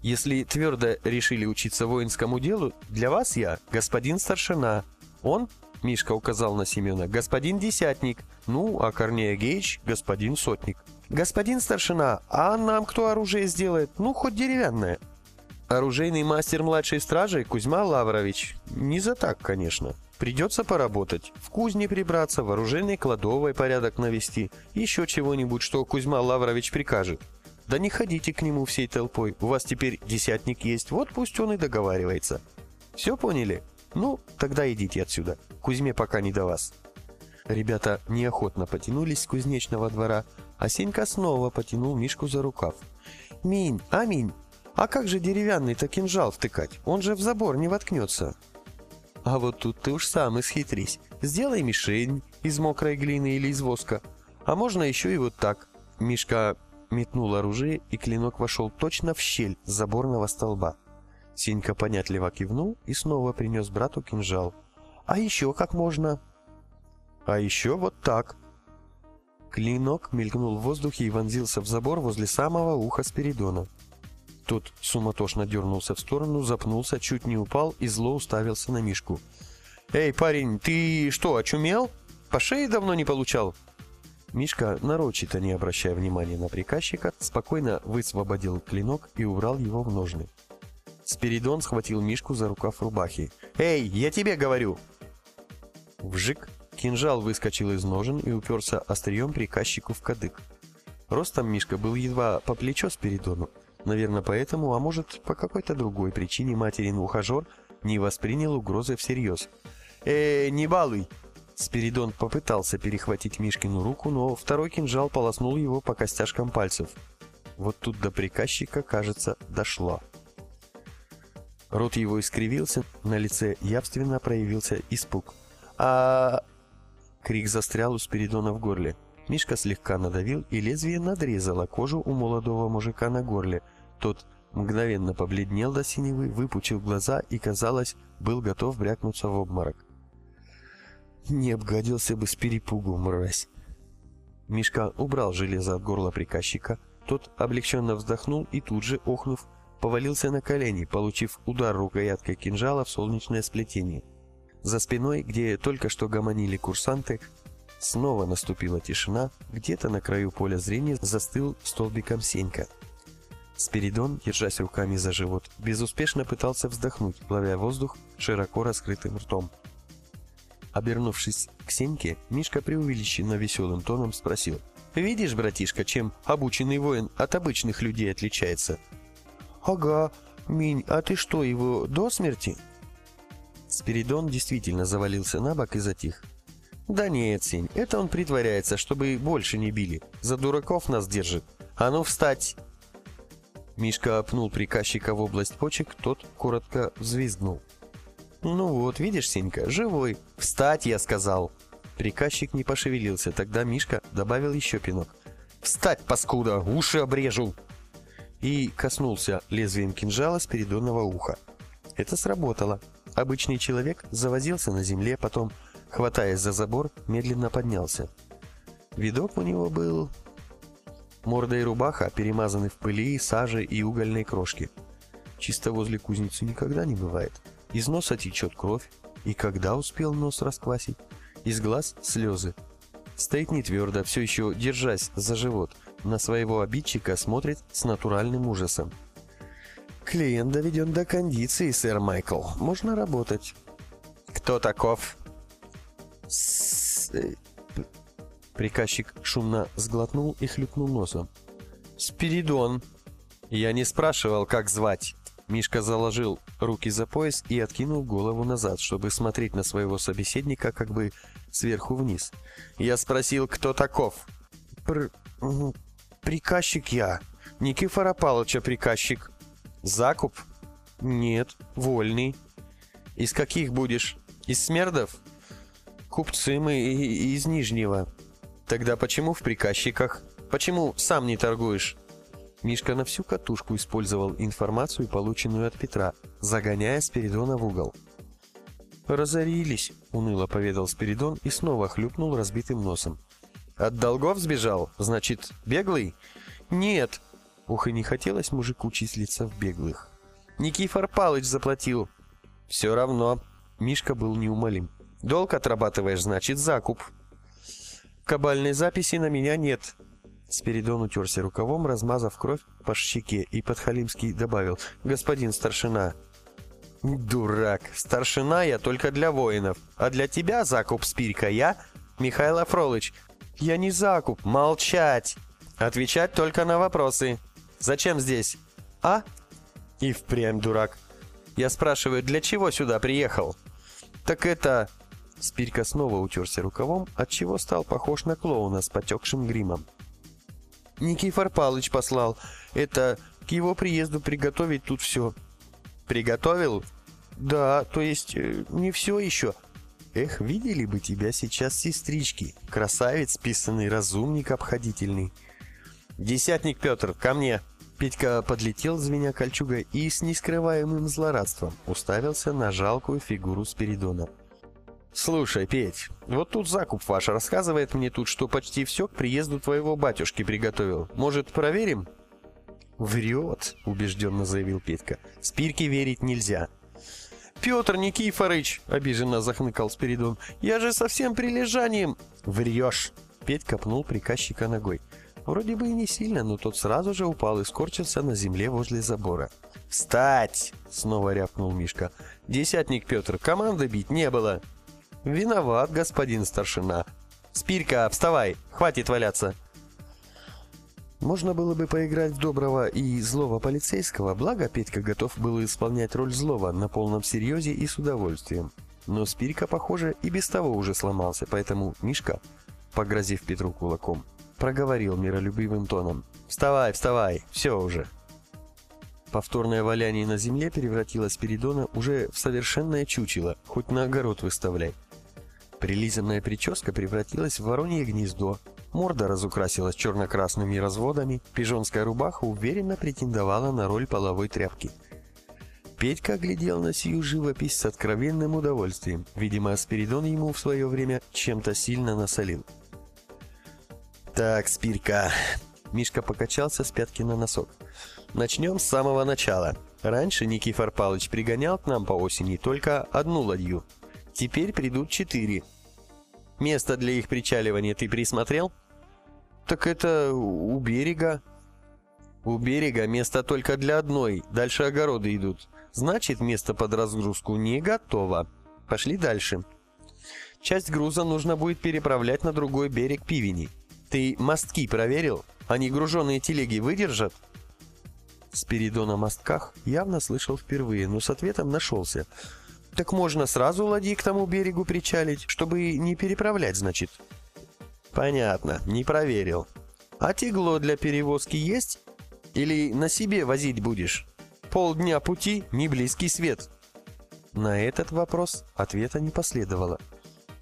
если твердо решили учиться воинскому делу, для вас я господин старшина. Он, Мишка указал на Семена, господин десятник. Ну, а Корнея Геич господин сотник. Господин старшина, а нам кто оружие сделает? Ну, хоть деревянное. Оружейный мастер младшей стражи Кузьма Лаврович. Не за так, конечно. Придется поработать. В кузне прибраться, в оружейной кладовой порядок навести. Еще чего-нибудь, что Кузьма Лаврович прикажет. Да не ходите к нему всей толпой. У вас теперь десятник есть, вот пусть он и договаривается. Все поняли? Ну, тогда идите отсюда. Кузьме пока не до вас. Ребята неохотно потянулись с кузнечного двора, а Сенька снова потянул Мишку за рукав. «Минь, аминь! А как же деревянный-то кинжал втыкать? Он же в забор не воткнется!» «А вот тут ты уж сам исхитрись. Сделай мишень из мокрой глины или из воска. А можно еще и вот так». Мишка метнул оружие, и клинок вошел точно в щель заборного столба. Сенька понятливо кивнул и снова принес брату кинжал. «А еще как можно?» «А еще вот так». Клинок мелькнул в воздухе и вонзился в забор возле самого уха Спиридона. Тот суматошно дернулся в сторону, запнулся, чуть не упал и зло уставился на Мишку. «Эй, парень, ты что, очумел? По шее давно не получал?» Мишка, нарочито не обращая внимания на приказчика, спокойно высвободил клинок и убрал его в ножны. Спиридон схватил Мишку за рукав рубахи. «Эй, я тебе говорю!» Вжик, кинжал выскочил из ножен и уперся острием приказчику в кадык. Ростом Мишка был едва по плечо Спиридону. Наверное, поэтому, а может, по какой-то другой причине материн ухажер не воспринял угрозы всерьез. «Э, не балуй!» Спиридон попытался перехватить Мишкину руку, но второй кинжал полоснул его по костяшкам пальцев. Вот тут до приказчика, кажется, дошло. Рот его искривился, на лице явственно проявился испуг. а Крик застрял у Спиридона в горле. Мишка слегка надавил, и лезвие надрезало кожу у молодого мужика на горле. Тот мгновенно побледнел до синевы, выпучил глаза и, казалось, был готов брякнуться в обморок. Не обгадился бы с перепугу, мразь. Мишка убрал железо от горла приказчика. Тот облегченно вздохнул и тут же, охнув, повалился на колени, получив удар рукояткой кинжала в солнечное сплетение. За спиной, где только что гомонили курсанты, снова наступила тишина, где-то на краю поля зрения застыл столбиком Сенька. Спиридон, держась руками за живот, безуспешно пытался вздохнуть, ловя воздух широко раскрытым ртом. Обернувшись к Сеньке, Мишка преувеличенно веселым тоном спросил. «Видишь, братишка, чем обученный воин от обычных людей отличается?» «Ага, Минь, а ты что, его до смерти?» Спиридон действительно завалился на бок и затих. «Да нет, Сень, это он притворяется, чтобы больше не били. За дураков нас держит. А ну встать!» Мишка опнул приказчика в область почек, тот коротко взвизгнул. «Ну вот, видишь, Сенька, живой. Встать, я сказал!» Приказчик не пошевелился, тогда Мишка добавил еще пинок. «Встать, паскуда, уши обрежу!» И коснулся лезвием кинжала Спиридонного уха. Это сработало. Обычный человек завозился на земле, потом, хватаясь за забор, медленно поднялся. Видок у него был... Морда и рубаха перемазаны в пыли, саже и угольной крошке. Чисто возле кузницы никогда не бывает. Из носа течет кровь. И когда успел нос расквасить? Из глаз слезы. Стоит не твердо, все еще держась за живот. На своего обидчика смотрит с натуральным ужасом. Клиент доведен до кондиции, сэр Майкл. Можно работать. Кто таков? Э, приказчик шумно сглотнул и хлюпнул носом. Спиридон. Я не спрашивал, как звать. Мишка заложил руки за пояс и откинул голову назад, чтобы смотреть на своего собеседника как бы сверху вниз. Я спросил, кто таков. Пр... Приказчик я. Никифора Павловича приказчик. Закуп? Нет, вольный. Из каких будешь? Из смердов? Купцы мы из Нижнего. Тогда почему в приказчиках? Почему сам не торгуешь? Мишка на всю катушку использовал информацию, полученную от Петра, загоняя Спиридона в угол. «Разорились», — уныло поведал Спиридон и снова хлюпнул разбитым носом. «От долгов сбежал? Значит, беглый?» «Нет». Ух, и не хотелось мужику числиться в беглых. «Никифор Палыч заплатил». «Все равно». Мишка был неумолим. «Долг отрабатываешь, значит, закуп». «Кабальной записи на меня нет». Спиридон утерся рукавом, размазав кровь по щеке, и подхалимский добавил «Господин старшина». «Дурак! Старшина я только для воинов, а для тебя, закуп Спирька, я, Михаил Афролыч. Я не закуп, молчать! Отвечать только на вопросы. Зачем здесь? А? И впрямь дурак. Я спрашиваю, для чего сюда приехал? Так это... Спирька снова утерся рукавом, отчего стал похож на клоуна с потекшим гримом. Никифор Палыч послал. Это к его приезду приготовить тут все. Приготовил? Да, то есть э, не все еще. Эх, видели бы тебя сейчас сестрички. Красавец, писанный, разумник обходительный. Десятник Петр, ко мне. Петька подлетел, звеня кольчугой, и с нескрываемым злорадством уставился на жалкую фигуру Спиридона. «Слушай, Петь, вот тут закуп ваш рассказывает мне тут, что почти все к приезду твоего батюшки приготовил. Может, проверим?» «Врет», — убежденно заявил Петька. «Спирке верить нельзя». «Петр Никифорыч!» — обиженно захныкал Спиридон. «Я же совсем прилежанием!» «Врешь!» — Петька пнул приказчика ногой. Вроде бы и не сильно, но тот сразу же упал и скорчился на земле возле забора. «Встать!» — снова рявкнул Мишка. «Десятник Петр, команды бить не было!» «Виноват, господин старшина!» «Спирка, вставай! Хватит валяться!» Можно было бы поиграть в доброго и злого полицейского, благо Петька готов был исполнять роль злого на полном серьезе и с удовольствием. Но Спирка, похоже, и без того уже сломался, поэтому Мишка, погрозив Петру кулаком, проговорил миролюбивым тоном. «Вставай, вставай, все уже!» Повторное валяние на земле превратило Спиридона уже в совершенное чучело, хоть на огород выставляй. Прилизанная прическа превратилась в воронье гнездо, Морда разукрасилась черно-красными разводами, пижонская рубаха уверенно претендовала на роль половой тряпки. Петька глядел на сию живопись с откровенным удовольствием. Видимо, Спиридон ему в свое время чем-то сильно насолил. «Так, Спирка...» Мишка покачался с пятки на носок. «Начнем с самого начала. Раньше Никифор Палыч пригонял к нам по осени только одну ладью. Теперь придут четыре. Место для их причаливания ты присмотрел?» «Так это у берега». «У берега место только для одной, дальше огороды идут. Значит, место под разгрузку не готово. Пошли дальше. Часть груза нужно будет переправлять на другой берег Пивени. Ты мостки проверил? Они груженные телеги выдержат?» Спиридон о мостках явно слышал впервые, но с ответом нашелся. «Так можно сразу ладьи к тому берегу причалить, чтобы не переправлять, значит?» Понятно, не проверил. А тегло для перевозки есть? Или на себе возить будешь? Полдня пути, не близкий свет. На этот вопрос ответа не последовало.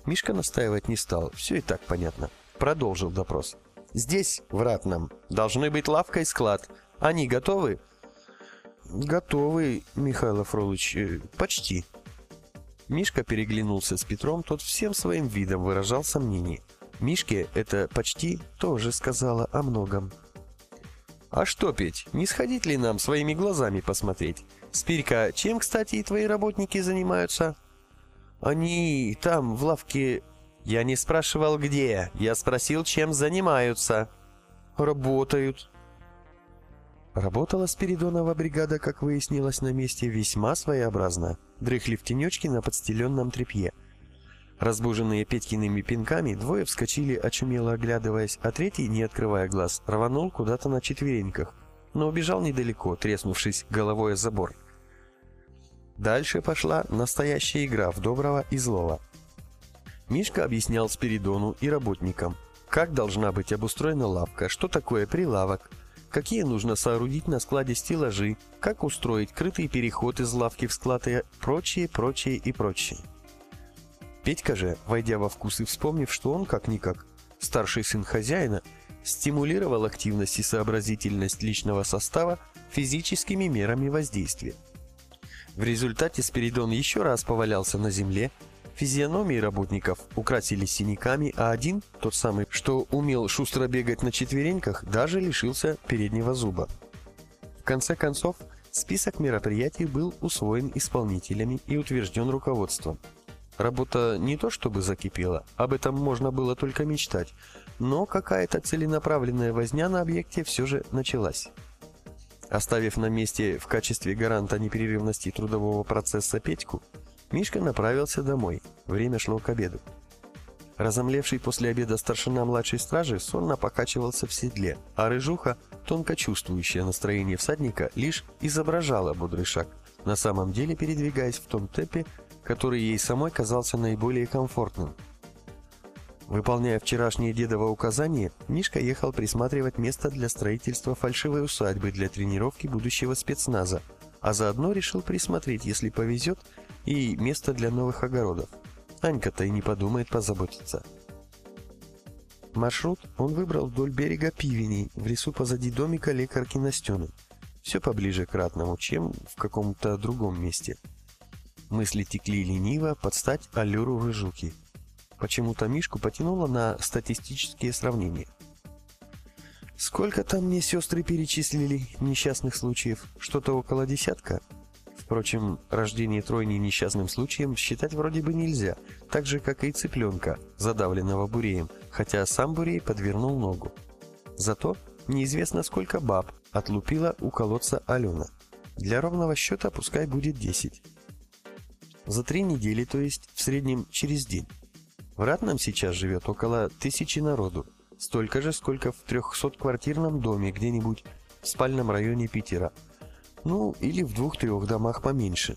Мишка настаивать не стал, все и так понятно. Продолжил допрос. Здесь, в Ратном, должны быть лавка и склад. Они готовы? Готовы, Михаил Афролович, э, почти. Мишка переглянулся с Петром, тот всем своим видом выражал сомнение. Мишке это почти тоже сказала о многом. «А что, Петь, не сходить ли нам своими глазами посмотреть? Спирька, чем, кстати, и твои работники занимаются?» «Они там, в лавке...» «Я не спрашивал, где. Я спросил, чем занимаются». «Работают». Работала Спиридонова бригада, как выяснилось на месте, весьма своеобразно. Дрыхли в тенечке на подстеленном тряпье – Разбуженные Петькиными пинками, двое вскочили, очумело оглядываясь, а третий, не открывая глаз, рванул куда-то на четвереньках, но убежал недалеко, треснувшись головой о забор. Дальше пошла настоящая игра в доброго и злого. Мишка объяснял Спиридону и работникам, как должна быть обустроена лавка, что такое прилавок, какие нужно соорудить на складе стеллажи, как устроить крытый переход из лавки в склад и прочее, прочее и прочее. Петька же, войдя во вкус и вспомнив, что он, как-никак, старший сын хозяина, стимулировал активность и сообразительность личного состава физическими мерами воздействия. В результате Спиридон еще раз повалялся на земле, физиономии работников украсились синяками, а один, тот самый, что умел шустро бегать на четвереньках, даже лишился переднего зуба. В конце концов, список мероприятий был усвоен исполнителями и утвержден руководством. Работа не то чтобы закипела, об этом можно было только мечтать, но какая-то целенаправленная возня на объекте все же началась. Оставив на месте в качестве гаранта непрерывности трудового процесса Петьку, Мишка направился домой. Время шло к обеду. Разомлевший после обеда старшина младшей стражи сонно покачивался в седле, а рыжуха, тонко чувствующая настроение всадника, лишь изображала бодрый шаг, на самом деле передвигаясь в том темпе, который ей самой казался наиболее комфортным – Выполняя вчерашнее дедово указание, Мишка ехал присматривать место для строительства фальшивой усадьбы для тренировки будущего спецназа, а заодно решил присмотреть, если повезет, и место для новых огородов. Анька-то и не подумает позаботиться. Маршрут он выбрал вдоль берега Пивеней, в лесу позади домика лекарки Настены. Все поближе к Ратному, чем в каком-то другом месте. Мысли текли лениво под стать аллюру рыжуки – Почему-то Мишку потянуло на статистические сравнения. Сколько там мне сестры перечислили несчастных случаев? Что-то около десятка? Впрочем, рождение тройни несчастным случаем считать вроде бы нельзя, так же, как и цыпленка, задавленного буреем, хотя сам бурей подвернул ногу. Зато неизвестно сколько баб отлупила у колодца Алена. Для ровного счета пускай будет 10. За три недели, то есть в среднем через день. В Ратном сейчас живет около тысячи народу, столько же, сколько в 300-квартирном доме где-нибудь в спальном районе Питера. Ну, или в двух-трех домах поменьше.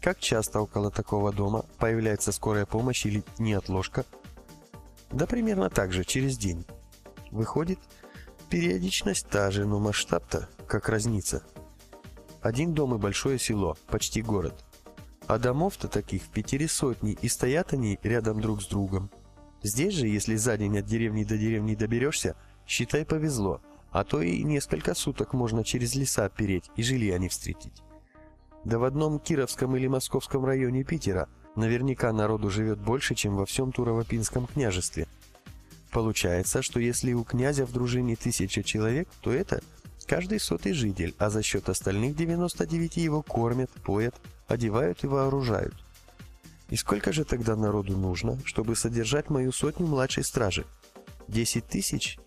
Как часто около такого дома появляется скорая помощь или неотложка? Да примерно так же, через день. Выходит, периодичность та же, но масштаб-то как разница. Один дом и большое село, почти город. А домов-то таких в Питере сотни, и стоят они рядом друг с другом. Здесь же, если за день от деревни до деревни доберешься, считай повезло, а то и несколько суток можно через леса переть и жилья не встретить. Да в одном Кировском или Московском районе Питера наверняка народу живет больше, чем во всем Турово-Пинском княжестве. Получается, что если у князя в дружине тысяча человек, то это каждый сотый житель, а за счет остальных 99 его кормят, поят, одевают и вооружают. И сколько же тогда народу нужно, чтобы содержать мою сотню младшей стражи? Десять тысяч?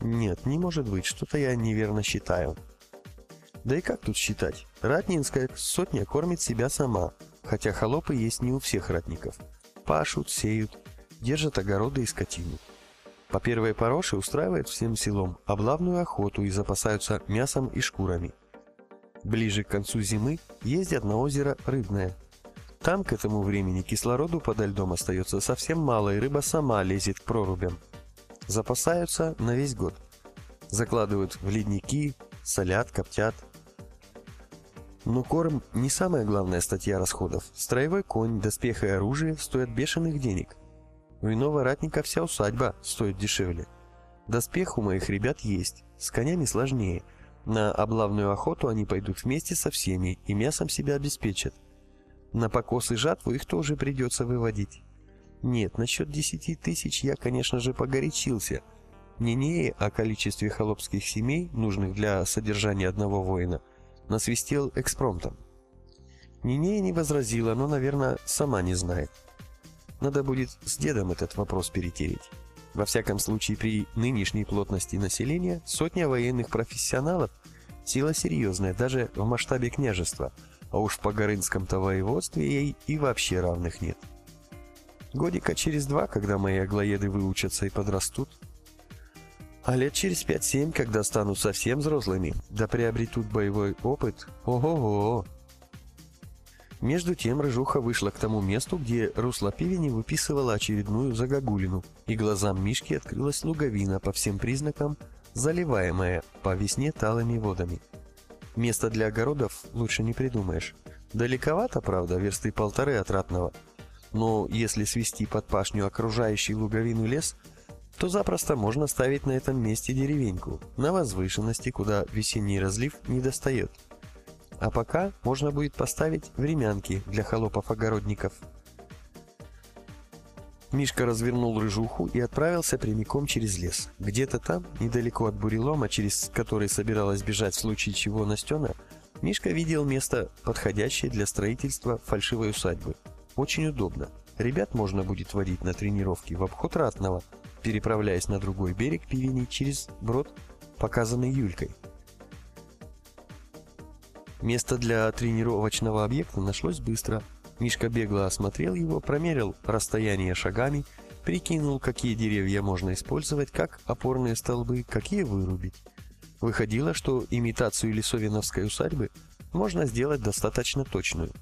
Нет, не может быть, что-то я неверно считаю. Да и как тут считать? Ратнинская сотня кормит себя сама, хотя холопы есть не у всех ратников. Пашут, сеют, держат огороды и скотину. По первой пороше устраивают всем селом облавную охоту и запасаются мясом и шкурами. Ближе к концу зимы ездят на озеро Рыбное. Там к этому времени кислороду подо льдом остается совсем мало, и рыба сама лезет к прорубям. Запасаются на весь год. Закладывают в ледники, солят, коптят. Но корм не самая главная статья расходов. Строевой конь, доспех и оружие стоят бешеных денег. У иного ратника вся усадьба стоит дешевле. Доспех у моих ребят есть, с конями сложнее – на облавную охоту они пойдут вместе со всеми и мясом себя обеспечат. На покос и жатву их тоже придется выводить. Нет, насчет десяти тысяч я, конечно же, погорячился. Нинеи о количестве холопских семей, нужных для содержания одного воина, насвистел экспромтом. Нинея не возразила, но, наверное, сама не знает. Надо будет с дедом этот вопрос перетереть. Во всяком случае, при нынешней плотности населения сотня военных профессионалов – сила серьезная даже в масштабе княжества, а уж в Погорынском-то воеводстве ей и вообще равных нет. Годика через два, когда мои аглоеды выучатся и подрастут, а лет через пять-семь, когда станут совсем взрослыми, да приобретут боевой опыт, ого-го! Между тем Рыжуха вышла к тому месту, где русло пивени выписывала очередную загогулину, и глазам Мишки открылась луговина по всем признакам, заливаемая по весне талыми водами. Место для огородов лучше не придумаешь. Далековато, правда, версты полторы от Ратного. Но если свести под пашню окружающий луговину лес, то запросто можно ставить на этом месте деревеньку, на возвышенности, куда весенний разлив не достает. А пока можно будет поставить времянки для холопов-огородников. Мишка развернул рыжуху и отправился прямиком через лес. Где-то там, недалеко от бурелома, через который собиралась бежать в случае чего Настена, Мишка видел место, подходящее для строительства фальшивой усадьбы. Очень удобно. Ребят можно будет водить на тренировки в обход Ратного, переправляясь на другой берег Пивени через брод, показанный Юлькой. Место для тренировочного объекта нашлось быстро. Мишка бегло осмотрел его, промерил расстояние шагами, прикинул, какие деревья можно использовать, как опорные столбы, какие вырубить. Выходило, что имитацию лесовиновской усадьбы можно сделать достаточно точную.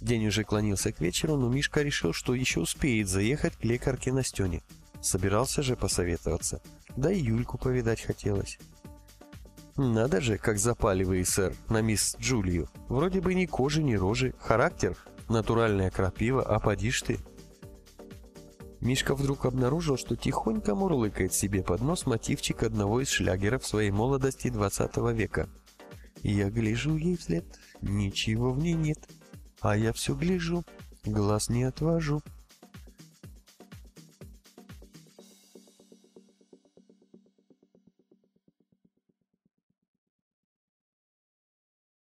День уже клонился к вечеру, но Мишка решил, что еще успеет заехать к лекарке Настене. Собирался же посоветоваться. Да и Юльку повидать хотелось. Надо же, как запали сэр, на мисс Джулию. Вроде бы ни кожи, ни рожи, характер, натуральная крапива, а поди ты. Мишка вдруг обнаружил, что тихонько мурлыкает себе под нос мотивчик одного из шлягеров своей молодости 20 века. «Я гляжу ей вслед, ничего в ней нет, а я все гляжу, глаз не отвожу».